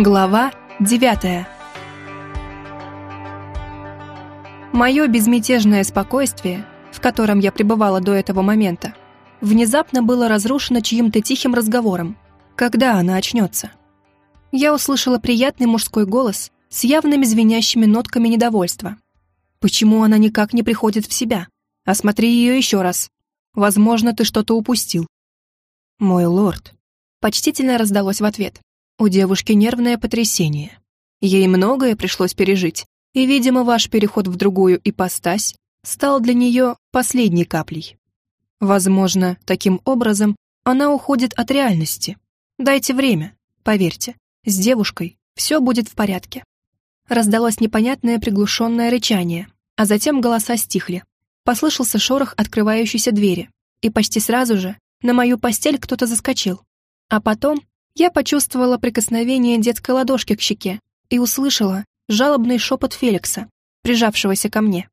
Глава девятая Мое безмятежное спокойствие, в котором я пребывала до этого момента, внезапно было разрушено чьим-то тихим разговором. Когда она очнется? Я услышала приятный мужской голос с явными звенящими нотками недовольства. Почему она никак не приходит в себя? Осмотри ее еще раз. Возможно, ты что-то упустил. Мой лорд. Почтительно раздалось в ответ. У девушки нервное потрясение. Ей многое пришлось пережить, и, видимо, ваш переход в другую ипостась стал для нее последней каплей. Возможно, таким образом она уходит от реальности. Дайте время, поверьте, с девушкой все будет в порядке. Раздалось непонятное приглушенное рычание, а затем голоса стихли. Послышался шорох открывающейся двери, и почти сразу же на мою постель кто-то заскочил. А потом я почувствовала прикосновение детской ладошки к щеке и услышала жалобный шепот Феликса, прижавшегося ко мне.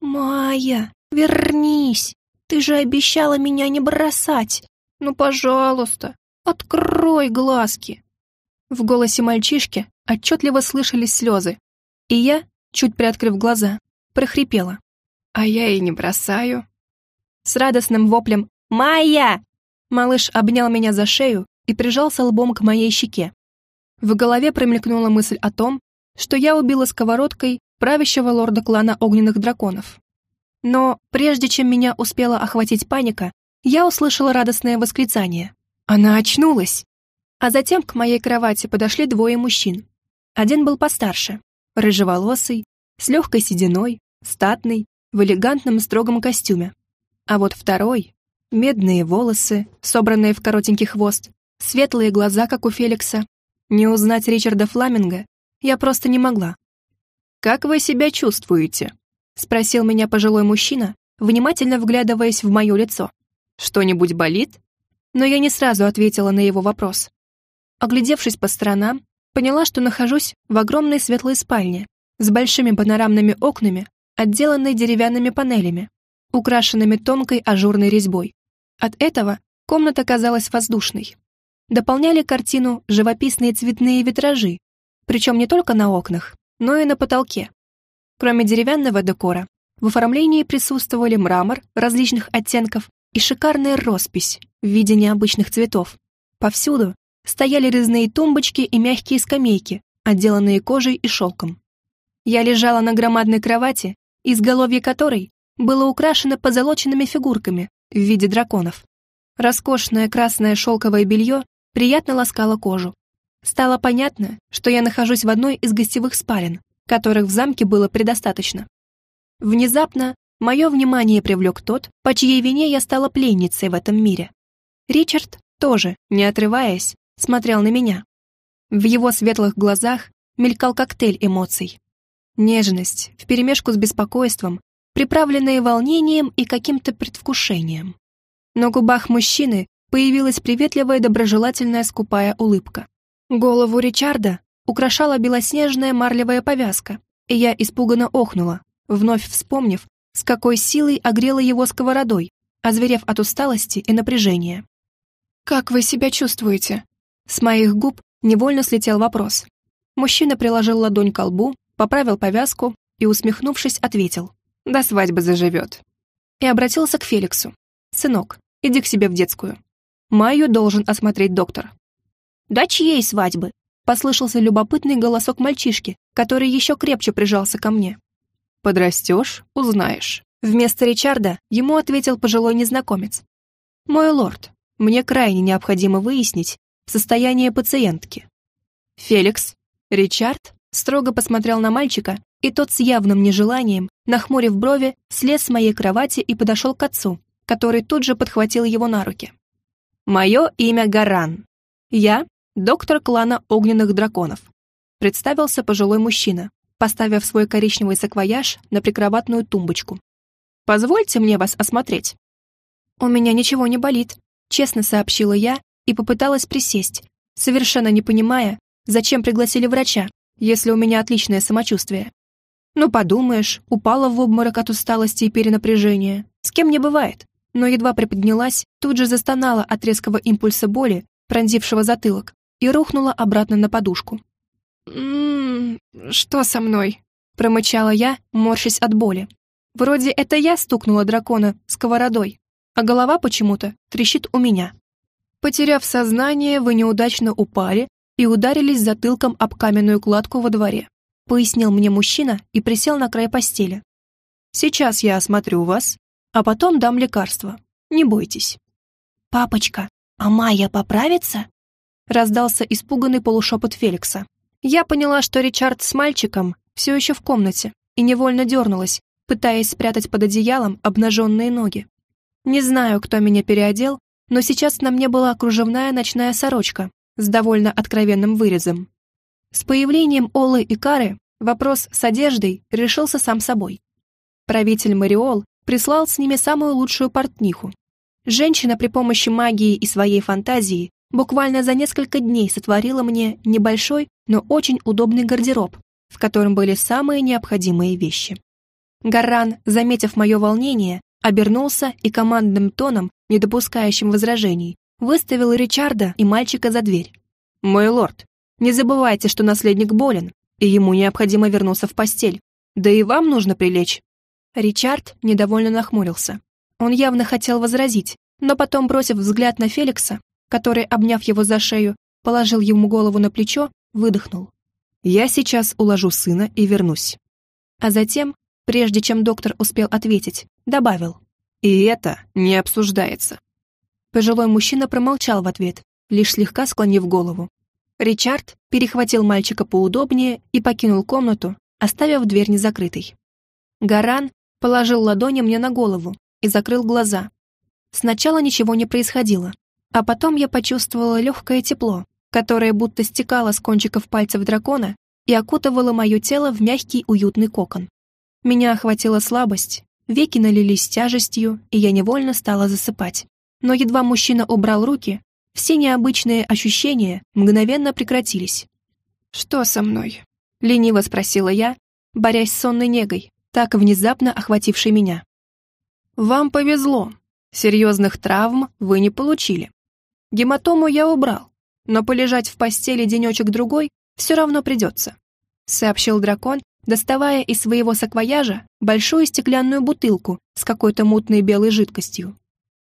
«Майя, вернись! Ты же обещала меня не бросать! Ну, пожалуйста, открой глазки!» В голосе мальчишки отчетливо слышались слезы, и я, чуть приоткрыв глаза, прохрипела. «А я и не бросаю!» С радостным воплем «Майя!» Малыш обнял меня за шею и прижался лбом к моей щеке. В голове промелькнула мысль о том, что я убила сковородкой правящего лорда клана огненных драконов. Но прежде чем меня успела охватить паника, я услышала радостное восклицание. Она очнулась! А затем к моей кровати подошли двое мужчин. Один был постарше, рыжеволосый, с легкой сединой, статный, в элегантном строгом костюме. А вот второй — медные волосы, собранные в коротенький хвост, светлые глаза, как у Феликса. Не узнать Ричарда Фламинга я просто не могла. «Как вы себя чувствуете?» — спросил меня пожилой мужчина, внимательно вглядываясь в мое лицо. «Что-нибудь болит?» Но я не сразу ответила на его вопрос. Оглядевшись по сторонам, поняла, что нахожусь в огромной светлой спальне с большими панорамными окнами, отделанной деревянными панелями, украшенными тонкой ажурной резьбой. От этого комната казалась воздушной. Дополняли картину живописные цветные витражи, причем не только на окнах, но и на потолке. Кроме деревянного декора, в оформлении присутствовали мрамор различных оттенков и шикарная роспись в виде необычных цветов. Повсюду стояли резные тумбочки и мягкие скамейки, отделанные кожей и шелком. Я лежала на громадной кровати, изголовье которой было украшено позолоченными фигурками в виде драконов. Роскошное красное шелковое белье приятно ласкала кожу. Стало понятно, что я нахожусь в одной из гостевых спален, которых в замке было предостаточно. Внезапно мое внимание привлек тот, по чьей вине я стала пленницей в этом мире. Ричард тоже, не отрываясь, смотрел на меня. В его светлых глазах мелькал коктейль эмоций. Нежность, вперемешку с беспокойством, приправленные волнением и каким-то предвкушением. На губах мужчины появилась приветливая доброжелательная скупая улыбка. Голову Ричарда украшала белоснежная марлевая повязка, и я испуганно охнула, вновь вспомнив, с какой силой огрела его сковородой, озверев от усталости и напряжения. «Как вы себя чувствуете?» С моих губ невольно слетел вопрос. Мужчина приложил ладонь к лбу, поправил повязку и, усмехнувшись, ответил. «До свадьбы заживет». И обратился к Феликсу. «Сынок, иди к себе в детскую. Майю должен осмотреть доктор. «Да чьей свадьбы?» Послышался любопытный голосок мальчишки, который еще крепче прижался ко мне. «Подрастешь, узнаешь». Вместо Ричарда ему ответил пожилой незнакомец. «Мой лорд, мне крайне необходимо выяснить состояние пациентки». «Феликс?» Ричард строго посмотрел на мальчика, и тот с явным нежеланием, нахмурив брови, слез с моей кровати и подошел к отцу, который тут же подхватил его на руки. «Мое имя Гаран. Я — доктор клана огненных драконов», — представился пожилой мужчина, поставив свой коричневый саквояж на прикроватную тумбочку. «Позвольте мне вас осмотреть». «У меня ничего не болит», — честно сообщила я и попыталась присесть, совершенно не понимая, зачем пригласили врача, если у меня отличное самочувствие. Ну, подумаешь, упала в обморок от усталости и перенапряжения. С кем не бывает но едва приподнялась, тут же застонала от резкого импульса боли, пронзившего затылок, и рухнула обратно на подушку. «М-м, что со мной?» — промычала я, морщась от боли. Вроде это я стукнула дракона сковородой, а голова почему-то трещит у меня. Потеряв сознание, вы неудачно упали и ударились затылком об каменную кладку во дворе, пояснил мне мужчина и присел на край постели. Сейчас я осмотрю вас, а потом дам лекарство. Не бойтесь. «Папочка, а Майя поправится?» раздался испуганный полушепот Феликса. Я поняла, что Ричард с мальчиком все еще в комнате и невольно дернулась, пытаясь спрятать под одеялом обнаженные ноги. Не знаю, кто меня переодел, но сейчас на мне была кружевная ночная сорочка с довольно откровенным вырезом. С появлением Олы и Кары вопрос с одеждой решился сам собой. Правитель Мариол прислал с ними самую лучшую портниху. Женщина при помощи магии и своей фантазии буквально за несколько дней сотворила мне небольшой, но очень удобный гардероб, в котором были самые необходимые вещи. Гарран, заметив мое волнение, обернулся и командным тоном, не допускающим возражений, выставил Ричарда и мальчика за дверь. «Мой лорд, не забывайте, что наследник болен, и ему необходимо вернуться в постель. Да и вам нужно прилечь». Ричард недовольно нахмурился. Он явно хотел возразить, но потом, бросив взгляд на Феликса, который, обняв его за шею, положил ему голову на плечо, выдохнул. «Я сейчас уложу сына и вернусь». А затем, прежде чем доктор успел ответить, добавил. «И это не обсуждается». Пожилой мужчина промолчал в ответ, лишь слегка склонив голову. Ричард перехватил мальчика поудобнее и покинул комнату, оставив дверь незакрытой. Гаран положил ладони мне на голову и закрыл глаза. Сначала ничего не происходило, а потом я почувствовала легкое тепло, которое будто стекало с кончиков пальцев дракона и окутывало мое тело в мягкий уютный кокон. Меня охватила слабость, веки налились тяжестью, и я невольно стала засыпать. Но едва мужчина убрал руки, все необычные ощущения мгновенно прекратились. «Что со мной?» — лениво спросила я, борясь с сонной негой, так внезапно охватившей меня. «Вам повезло. Серьезных травм вы не получили. Гематому я убрал, но полежать в постели денечек-другой все равно придется», — сообщил дракон, доставая из своего саквояжа большую стеклянную бутылку с какой-то мутной белой жидкостью.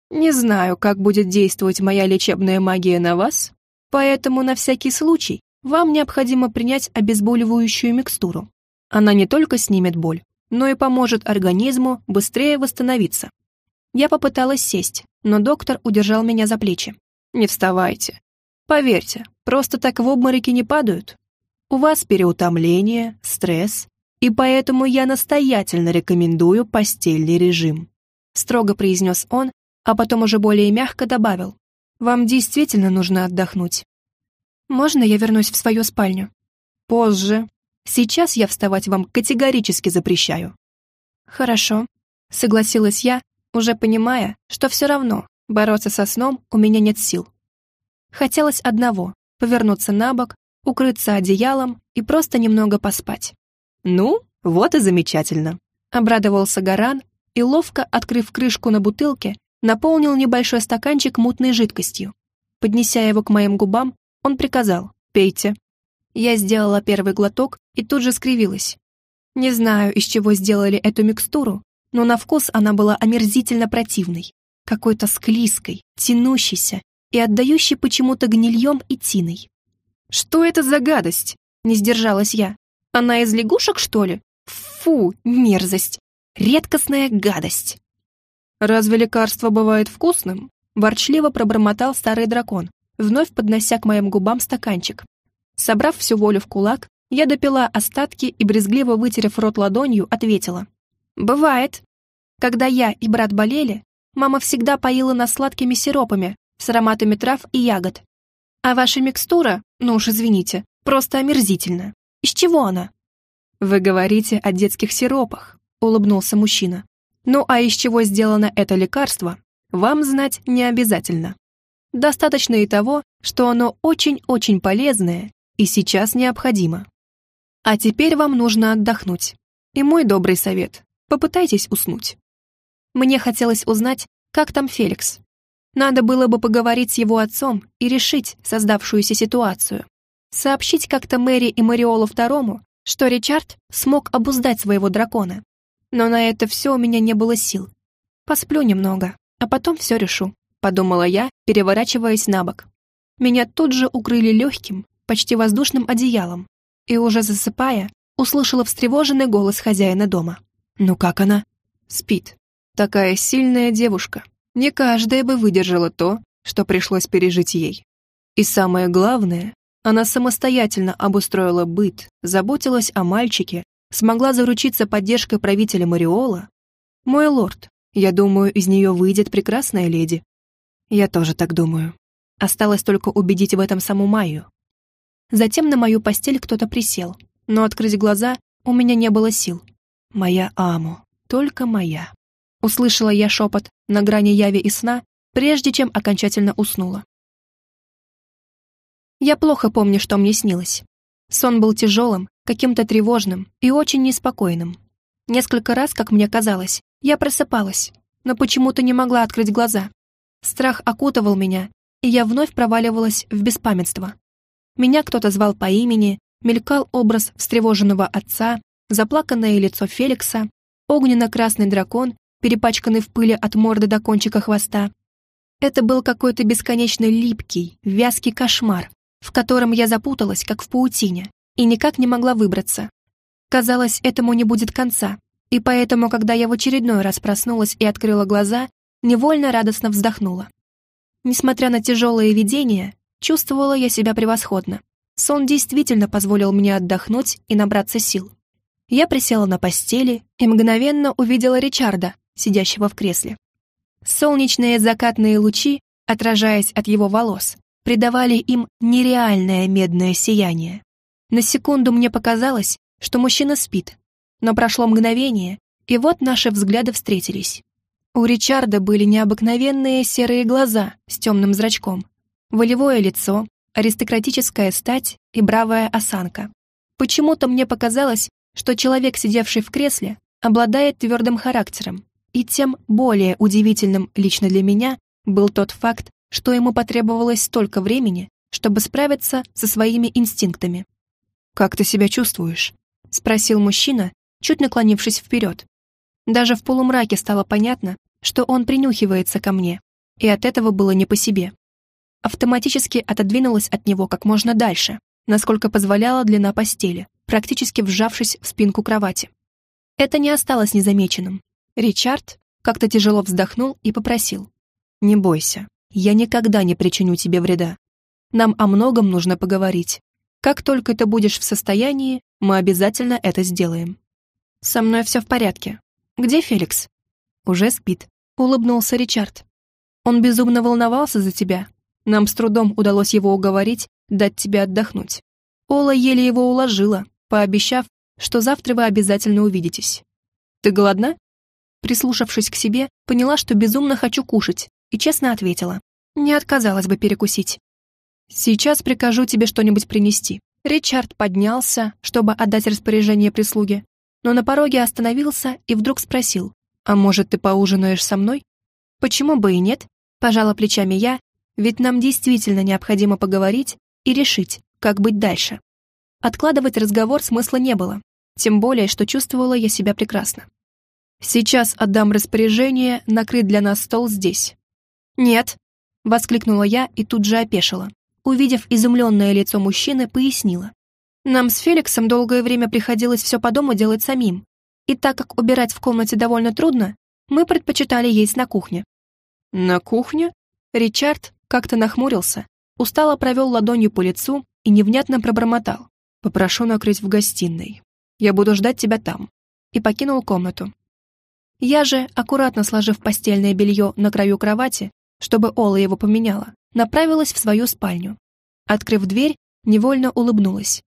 «Не знаю, как будет действовать моя лечебная магия на вас, поэтому на всякий случай вам необходимо принять обезболивающую микстуру. Она не только снимет боль, но и поможет организму быстрее восстановиться». Я попыталась сесть, но доктор удержал меня за плечи. «Не вставайте. Поверьте, просто так в обмороки не падают. У вас переутомление, стресс, и поэтому я настоятельно рекомендую постельный режим», строго произнес он, а потом уже более мягко добавил. «Вам действительно нужно отдохнуть. Можно я вернусь в свою спальню?» «Позже. Сейчас я вставать вам категорически запрещаю». «Хорошо», — согласилась я, уже понимая, что все равно бороться со сном у меня нет сил. Хотелось одного — повернуться на бок укрыться одеялом и просто немного поспать. «Ну, вот и замечательно», — обрадовался Гаран и, ловко открыв крышку на бутылке, наполнил небольшой стаканчик мутной жидкостью. Поднеся его к моим губам, он приказал «Пейте». Я сделала первый глоток и тут же скривилась. Не знаю, из чего сделали эту микстуру, но на вкус она была омерзительно противной, какой-то склизкой, тянущейся и отдающей почему-то гнильем и тиной. «Что это за гадость?» — не сдержалась я. «Она из лягушек, что ли? Фу, мерзость! Редкостная гадость!» «Разве лекарство бывает вкусным?» — ворчливо пробормотал старый дракон, вновь поднося к моим губам стаканчик. Собрав всю волю в кулак, я допила остатки и, брезгливо вытерев рот ладонью, ответила. «Бывает. Когда я и брат болели, мама всегда поила нас сладкими сиропами с ароматами трав и ягод. А ваша микстура, ну уж извините, просто омерзительна. Из чего она? Вы говорите о детских сиропах, улыбнулся мужчина. Ну а из чего сделано это лекарство, вам знать не обязательно. Достаточно и того, что оно очень-очень полезное и сейчас необходимо. А теперь вам нужно отдохнуть. И мой добрый совет – попытайтесь уснуть. Мне хотелось узнать, как там Феликс. Надо было бы поговорить с его отцом и решить создавшуюся ситуацию. сообщить как-то Мэри и Мариолу второму, что Ричард смог обуздать своего дракона. Но на это все у меня не было сил. Посплю немного, а потом все решу, подумала я, переворачиваясь на бок. Меня тут же укрыли легким, почти воздушным одеялом, и уже засыпая, услышала встревоженный голос хозяина дома. «Ну как она?» «Спит. Такая сильная девушка. Не каждая бы выдержала то, что пришлось пережить ей. И самое главное, она самостоятельно обустроила быт, заботилась о мальчике, смогла заручиться поддержкой правителя Мариола. Мой лорд, я думаю, из нее выйдет прекрасная леди. Я тоже так думаю. Осталось только убедить в этом саму Майю. Затем на мою постель кто-то присел, но открыть глаза у меня не было сил. Моя Аму, только моя. Услышала я шепот на грани яви и сна, прежде чем окончательно уснула. Я плохо помню, что мне снилось. Сон был тяжелым, каким-то тревожным и очень неспокойным. Несколько раз, как мне казалось, я просыпалась, но почему-то не могла открыть глаза. Страх окутывал меня, и я вновь проваливалась в беспамятство. Меня кто-то звал по имени, мелькал образ встревоженного отца, заплаканное лицо Феликса, огненно-красный дракон, перепачканный в пыли от морды до кончика хвоста. Это был какой-то бесконечно липкий, вязкий кошмар, в котором я запуталась, как в паутине, и никак не могла выбраться. Казалось, этому не будет конца, и поэтому, когда я в очередной раз проснулась и открыла глаза, невольно радостно вздохнула. Несмотря на тяжелые видения, чувствовала я себя превосходно. Сон действительно позволил мне отдохнуть и набраться сил. Я присела на постели и мгновенно увидела Ричарда, сидящего в кресле. Солнечные закатные лучи, отражаясь от его волос, придавали им нереальное медное сияние. На секунду мне показалось, что мужчина спит, но прошло мгновение, и вот наши взгляды встретились. У Ричарда были необыкновенные серые глаза с темным зрачком, волевое лицо, аристократическая стать и бравая осанка. Почему-то мне показалось, что человек, сидевший в кресле, обладает твердым характером, и тем более удивительным лично для меня был тот факт, что ему потребовалось столько времени, чтобы справиться со своими инстинктами. «Как ты себя чувствуешь?» — спросил мужчина, чуть наклонившись вперед. Даже в полумраке стало понятно, что он принюхивается ко мне, и от этого было не по себе. Автоматически отодвинулась от него как можно дальше, насколько позволяла длина постели, практически вжавшись в спинку кровати. Это не осталось незамеченным. Ричард как-то тяжело вздохнул и попросил. «Не бойся, я никогда не причиню тебе вреда. Нам о многом нужно поговорить. Как только ты будешь в состоянии, мы обязательно это сделаем. Со мной все в порядке. Где Феликс? Уже спит. Улыбнулся Ричард. Он безумно волновался за тебя. Нам с трудом удалось его уговорить, дать тебе отдохнуть. Ола еле его уложила, пообещав, что завтра вы обязательно увидитесь. Ты голодна? Прислушавшись к себе, поняла, что безумно хочу кушать, и честно ответила. Не отказалась бы перекусить. «Сейчас прикажу тебе что-нибудь принести». Ричард поднялся, чтобы отдать распоряжение прислуге, но на пороге остановился и вдруг спросил, «А может, ты поужинаешь со мной?» «Почему бы и нет?» — пожала плечами я, ведь нам действительно необходимо поговорить и решить, как быть дальше. Откладывать разговор смысла не было, тем более, что чувствовала я себя прекрасно. «Сейчас отдам распоряжение накрыть для нас стол здесь. «Нет», — воскликнула я и тут же опешила. Увидев изумленное лицо мужчины, пояснила. «Нам с Феликсом долгое время приходилось все по дому делать самим, и так как убирать в комнате довольно трудно, мы предпочитали есть на кухне». «На кухне?» Ричард как-то нахмурился, устало провел ладонью по лицу и невнятно пробормотал. «Попрошу накрыть в гостиной. Я буду ждать тебя там». И покинул комнату. Я же, аккуратно сложив постельное белье на краю кровати, чтобы Ола его поменяла, направилась в свою спальню. Открыв дверь, невольно улыбнулась.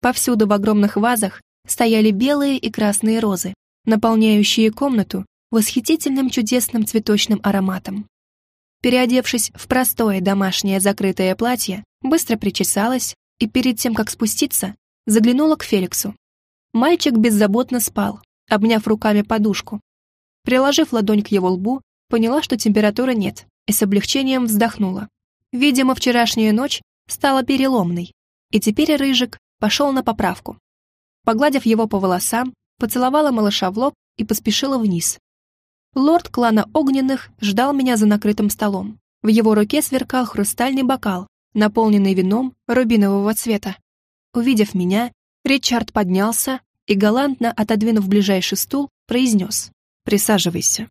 Повсюду в огромных вазах стояли белые и красные розы, наполняющие комнату восхитительным чудесным цветочным ароматом. Переодевшись в простое домашнее закрытое платье, быстро причесалась и перед тем, как спуститься, заглянула к Феликсу. Мальчик беззаботно спал, обняв руками подушку. Приложив ладонь к его лбу, поняла, что температуры нет, и с облегчением вздохнула. Видимо, вчерашняя ночь стала переломной, и теперь Рыжик пошел на поправку. Погладив его по волосам, поцеловала малыша в лоб и поспешила вниз. Лорд клана Огненных ждал меня за накрытым столом. В его руке сверкал хрустальный бокал, наполненный вином рубинового цвета. Увидев меня, Ричард поднялся и, галантно отодвинув ближайший стул, произнес «Присаживайся».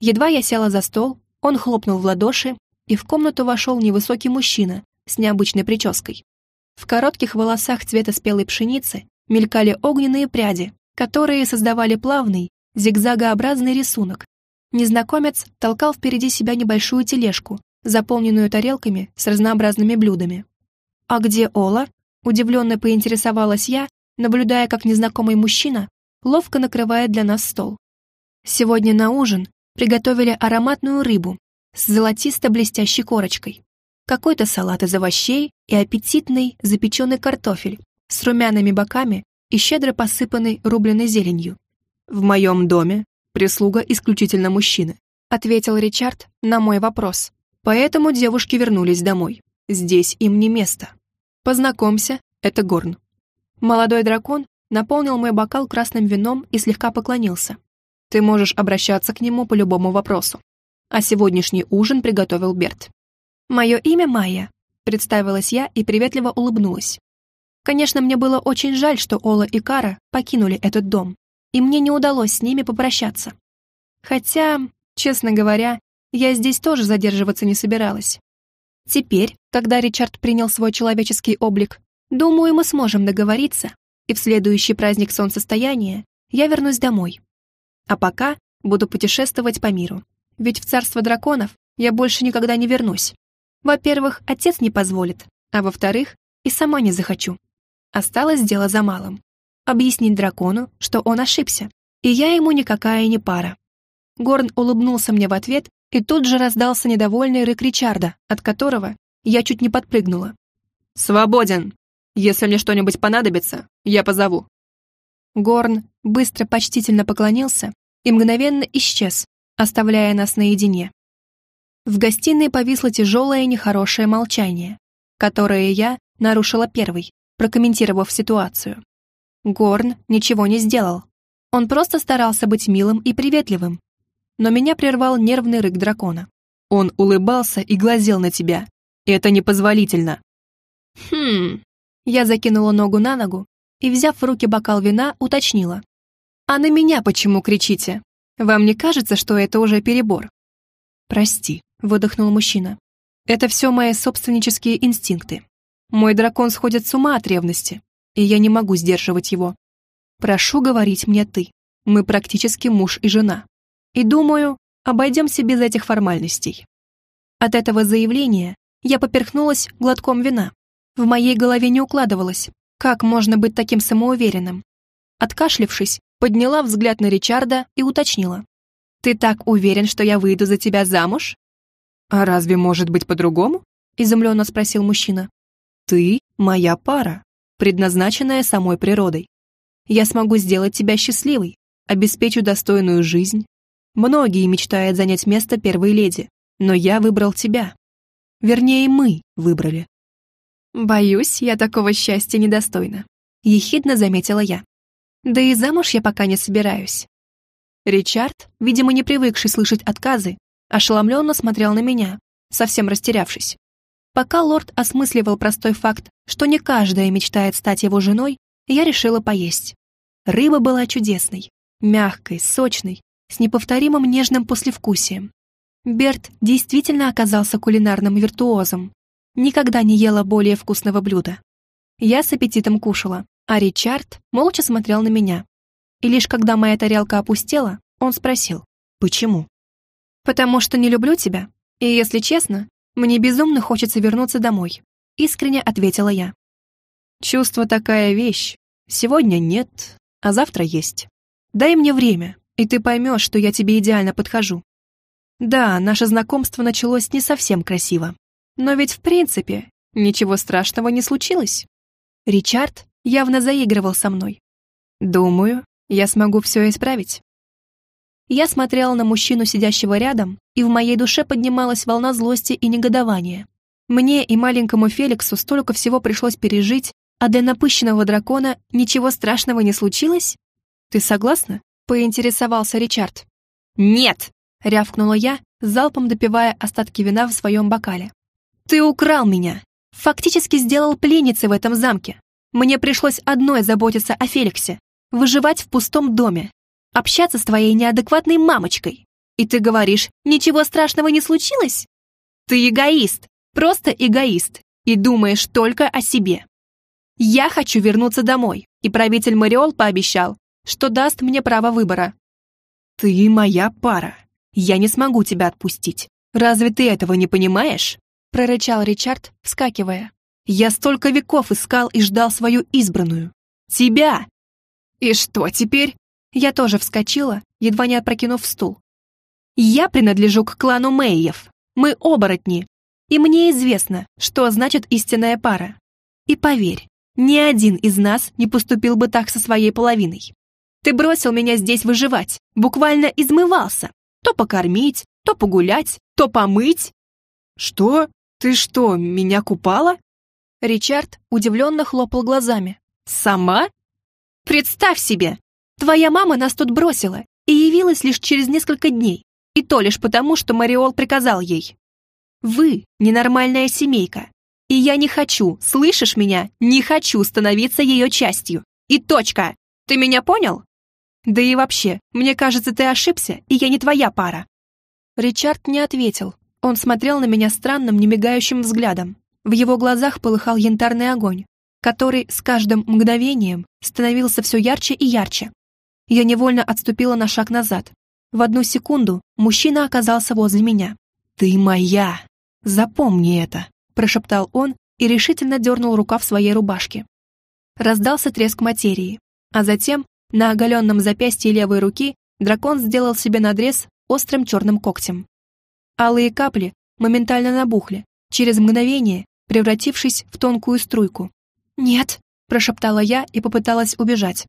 Едва я села за стол, он хлопнул в ладоши, и в комнату вошел невысокий мужчина с необычной прической. В коротких волосах цвета спелой пшеницы мелькали огненные пряди, которые создавали плавный, зигзагообразный рисунок. Незнакомец толкал впереди себя небольшую тележку, заполненную тарелками с разнообразными блюдами. «А где Ола?» — удивленно поинтересовалась я, наблюдая, как незнакомый мужчина ловко накрывает для нас стол. Сегодня на ужин приготовили ароматную рыбу с золотисто-блестящей корочкой, какой-то салат из овощей и аппетитный запеченный картофель с румяными боками и щедро посыпанный рубленой зеленью. «В моем доме прислуга исключительно мужчины», ответил Ричард на мой вопрос. Поэтому девушки вернулись домой. Здесь им не место. Познакомься, это Горн. Молодой дракон наполнил мой бокал красным вином и слегка поклонился. Ты можешь обращаться к нему по любому вопросу. А сегодняшний ужин приготовил Берт. «Мое имя Майя», — представилась я и приветливо улыбнулась. Конечно, мне было очень жаль, что Ола и Кара покинули этот дом, и мне не удалось с ними попрощаться. Хотя, честно говоря, я здесь тоже задерживаться не собиралась. Теперь, когда Ричард принял свой человеческий облик, думаю, мы сможем договориться, и в следующий праздник солнцестояния я вернусь домой. А пока буду путешествовать по миру, ведь в царство драконов я больше никогда не вернусь. Во-первых, отец не позволит, а во-вторых, и сама не захочу. Осталось дело за малым. Объяснить дракону, что он ошибся, и я ему никакая не пара. Горн улыбнулся мне в ответ и тут же раздался недовольный рык Ричарда, от которого я чуть не подпрыгнула. «Свободен! Если мне что-нибудь понадобится, я позову». Горн быстро почтительно поклонился и мгновенно исчез, оставляя нас наедине. В гостиной повисло тяжелое нехорошее молчание, которое я нарушила первой, прокомментировав ситуацию. Горн ничего не сделал. Он просто старался быть милым и приветливым, но меня прервал нервный рык дракона. Он улыбался и глазел на тебя. Это непозволительно. Хм. Я закинула ногу на ногу и, взяв в руки бокал вина, уточнила. «А на меня почему кричите? Вам не кажется, что это уже перебор?» «Прости», — выдохнул мужчина. «Это все мои собственнические инстинкты. Мой дракон сходит с ума от ревности, и я не могу сдерживать его. Прошу говорить мне ты. Мы практически муж и жена. И думаю, обойдемся без этих формальностей. От этого заявления я поперхнулась глотком вина. В моей голове не укладывалось, как можно быть таким самоуверенным. Откашлившись, подняла взгляд на Ричарда и уточнила. «Ты так уверен, что я выйду за тебя замуж?» «А разве может быть по-другому?» — изумленно спросил мужчина. «Ты — моя пара, предназначенная самой природой. Я смогу сделать тебя счастливой, обеспечу достойную жизнь, Многие мечтают занять место первой леди, но я выбрал тебя. Вернее, мы выбрали. Боюсь, я такого счастья недостойна. Ехидно заметила я. Да и замуж я пока не собираюсь. Ричард, видимо, не привыкший слышать отказы, ошеломленно смотрел на меня, совсем растерявшись. Пока лорд осмысливал простой факт, что не каждая мечтает стать его женой, я решила поесть. Рыба была чудесной, мягкой, сочной, с неповторимым нежным послевкусием. Берт действительно оказался кулинарным виртуозом. Никогда не ела более вкусного блюда. Я с аппетитом кушала, а Ричард молча смотрел на меня. И лишь когда моя тарелка опустела, он спросил, «Почему?» «Потому что не люблю тебя, и, если честно, мне безумно хочется вернуться домой», искренне ответила я. «Чувство такая вещь. Сегодня нет, а завтра есть. Дай мне время, и ты поймешь, что я тебе идеально подхожу. Да, наше знакомство началось не совсем красиво. Но ведь в принципе ничего страшного не случилось. Ричард явно заигрывал со мной. Думаю, я смогу все исправить. Я смотрела на мужчину, сидящего рядом, и в моей душе поднималась волна злости и негодования. Мне и маленькому Феликсу столько всего пришлось пережить, а для напыщенного дракона ничего страшного не случилось? Ты согласна? Поинтересовался Ричард. Нет! Рявкнула я, залпом допивая остатки вина в своем бокале. Ты украл меня! Фактически сделал пленницей в этом замке. Мне пришлось одной заботиться о Феликсе, выживать в пустом доме, общаться с твоей неадекватной мамочкой. И ты говоришь, ничего страшного не случилось? Ты эгоист, просто эгоист, и думаешь только о себе. Я хочу вернуться домой, и правитель Мариол пообещал, что даст мне право выбора. Ты моя пара. Я не смогу тебя отпустить. Разве ты этого не понимаешь? прорычал Ричард, вскакивая. Я столько веков искал и ждал свою избранную. Тебя! И что теперь? Я тоже вскочила, едва не опрокинув стул. Я принадлежу к клану Мэйев. Мы оборотни. И мне известно, что значит истинная пара. И поверь, ни один из нас не поступил бы так со своей половиной. Ты бросил меня здесь выживать, буквально измывался. То покормить, то погулять, то помыть. Что? Ты что, меня купала? Ричард удивленно хлопал глазами. Сама? Представь себе, твоя мама нас тут бросила и явилась лишь через несколько дней. И то лишь потому, что Мариол приказал ей. Вы ненормальная семейка. И я не хочу, слышишь меня? Не хочу становиться ее частью. И точка. Ты меня понял? Да и вообще, мне кажется, ты ошибся, и я не твоя пара. Ричард не ответил. Он смотрел на меня странным, немигающим взглядом. В его глазах полыхал янтарный огонь, который с каждым мгновением становился все ярче и ярче. Я невольно отступила на шаг назад, в одну секунду мужчина оказался возле меня. «Ты моя! Запомни это!» – прошептал он и решительно дернул рукав своей рубашки. Раздался треск материи, а затем на оголенном запястье левой руки дракон сделал себе надрез острым черным когтем. Алые капли моментально набухли, через мгновение превратившись в тонкую струйку. «Нет!» – прошептала я и попыталась убежать.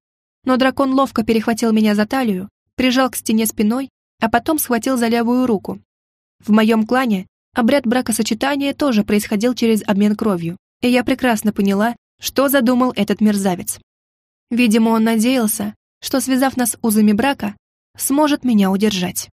Но дракон ловко перехватил меня за талию прижал к стене спиной, а потом схватил за левую руку. В моем клане обряд бракосочетания тоже происходил через обмен кровью, и я прекрасно поняла, что задумал этот мерзавец. Видимо, он надеялся, что, связав нас узами брака, сможет меня удержать.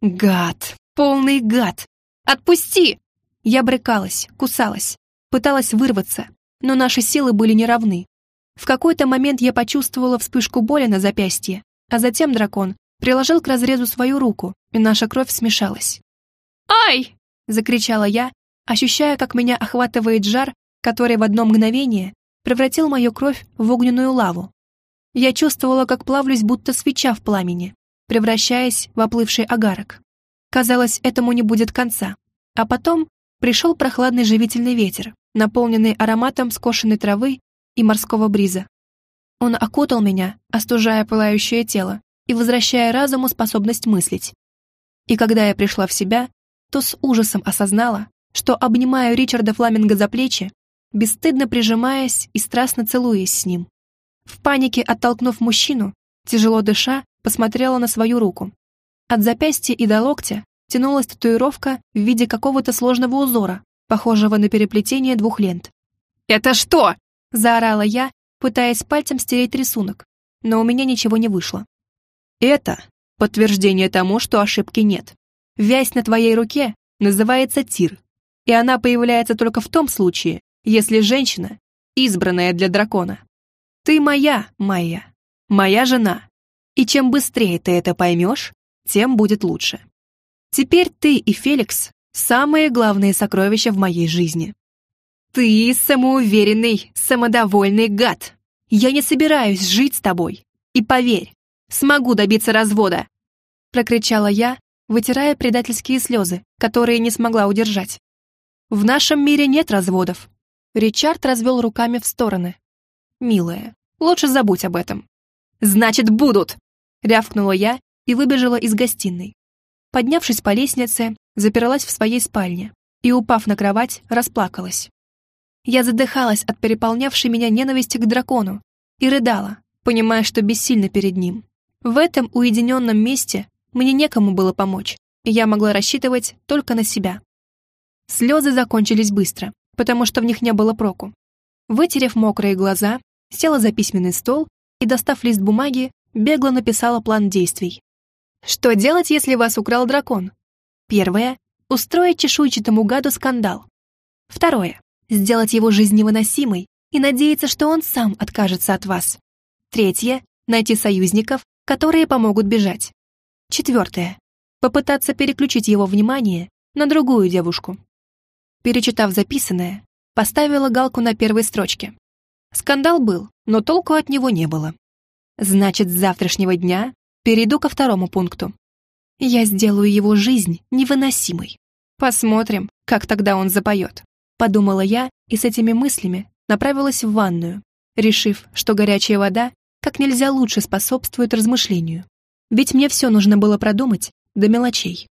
Гад! Полный гад! Отпусти! Я брыкалась, кусалась, пыталась вырваться, но наши силы были неравны. В какой-то момент я почувствовала вспышку боли на запястье, а затем дракон приложил к разрезу свою руку, и наша кровь смешалась. «Ай!» — закричала я, ощущая, как меня охватывает жар, который в одно мгновение превратил мою кровь в огненную лаву. Я чувствовала, как плавлюсь, будто свеча в пламени, превращаясь в оплывший огарок. Казалось, этому не будет конца. А потом пришел прохладный живительный ветер, наполненный ароматом скошенной травы и морского бриза. Он окутал меня, остужая пылающее тело, и возвращая разуму способность мыслить. И когда я пришла в себя, то с ужасом осознала, что обнимаю Ричарда Фламинга за плечи, бесстыдно прижимаясь и страстно целуясь с ним. В панике оттолкнув мужчину, тяжело дыша, посмотрела на свою руку. От запястья и до локтя тянулась татуировка в виде какого-то сложного узора, похожего на переплетение двух лент. «Это что?» – заорала я, пытаясь пальцем стереть рисунок, но у меня ничего не вышло. Это подтверждение тому, что ошибки нет. Вязь на твоей руке называется тир, и она появляется только в том случае, если женщина избранная для дракона. Ты моя, моя, моя жена, и чем быстрее ты это поймешь, тем будет лучше. Теперь ты и Феликс — самые главные сокровища в моей жизни. Ты самоуверенный, самодовольный гад. Я не собираюсь жить с тобой. И поверь, смогу добиться развода!» Прокричала я, вытирая предательские слезы, которые не смогла удержать. «В нашем мире нет разводов!» Ричард развел руками в стороны. «Милая, лучше забудь об этом». «Значит, будут!» Рявкнула я и выбежала из гостиной. Поднявшись по лестнице, запиралась в своей спальне и, упав на кровать, расплакалась. Я задыхалась от переполнявшей меня ненависти к дракону и рыдала, понимая, что бессильна перед ним. В этом уединенном месте мне некому было помочь, и я могла рассчитывать только на себя. Слезы закончились быстро, потому что в них не было проку. Вытерев мокрые глаза, села за письменный стол и, достав лист бумаги, бегло написала план действий. Что делать, если вас украл дракон? Первое. Устроить чешуйчатому гаду скандал. Второе. Сделать его жизнь невыносимой и надеяться, что он сам откажется от вас. Третье. Найти союзников, которые помогут бежать. Четвертое. Попытаться переключить его внимание на другую девушку. Перечитав записанное, поставила галку на первой строчке. Скандал был, но толку от него не было. Значит, с завтрашнего дня перейду ко второму пункту. Я сделаю его жизнь невыносимой. Посмотрим, как тогда он запоет. Подумала я и с этими мыслями направилась в ванную, решив, что горячая вода как нельзя лучше способствует размышлению. Ведь мне все нужно было продумать до мелочей.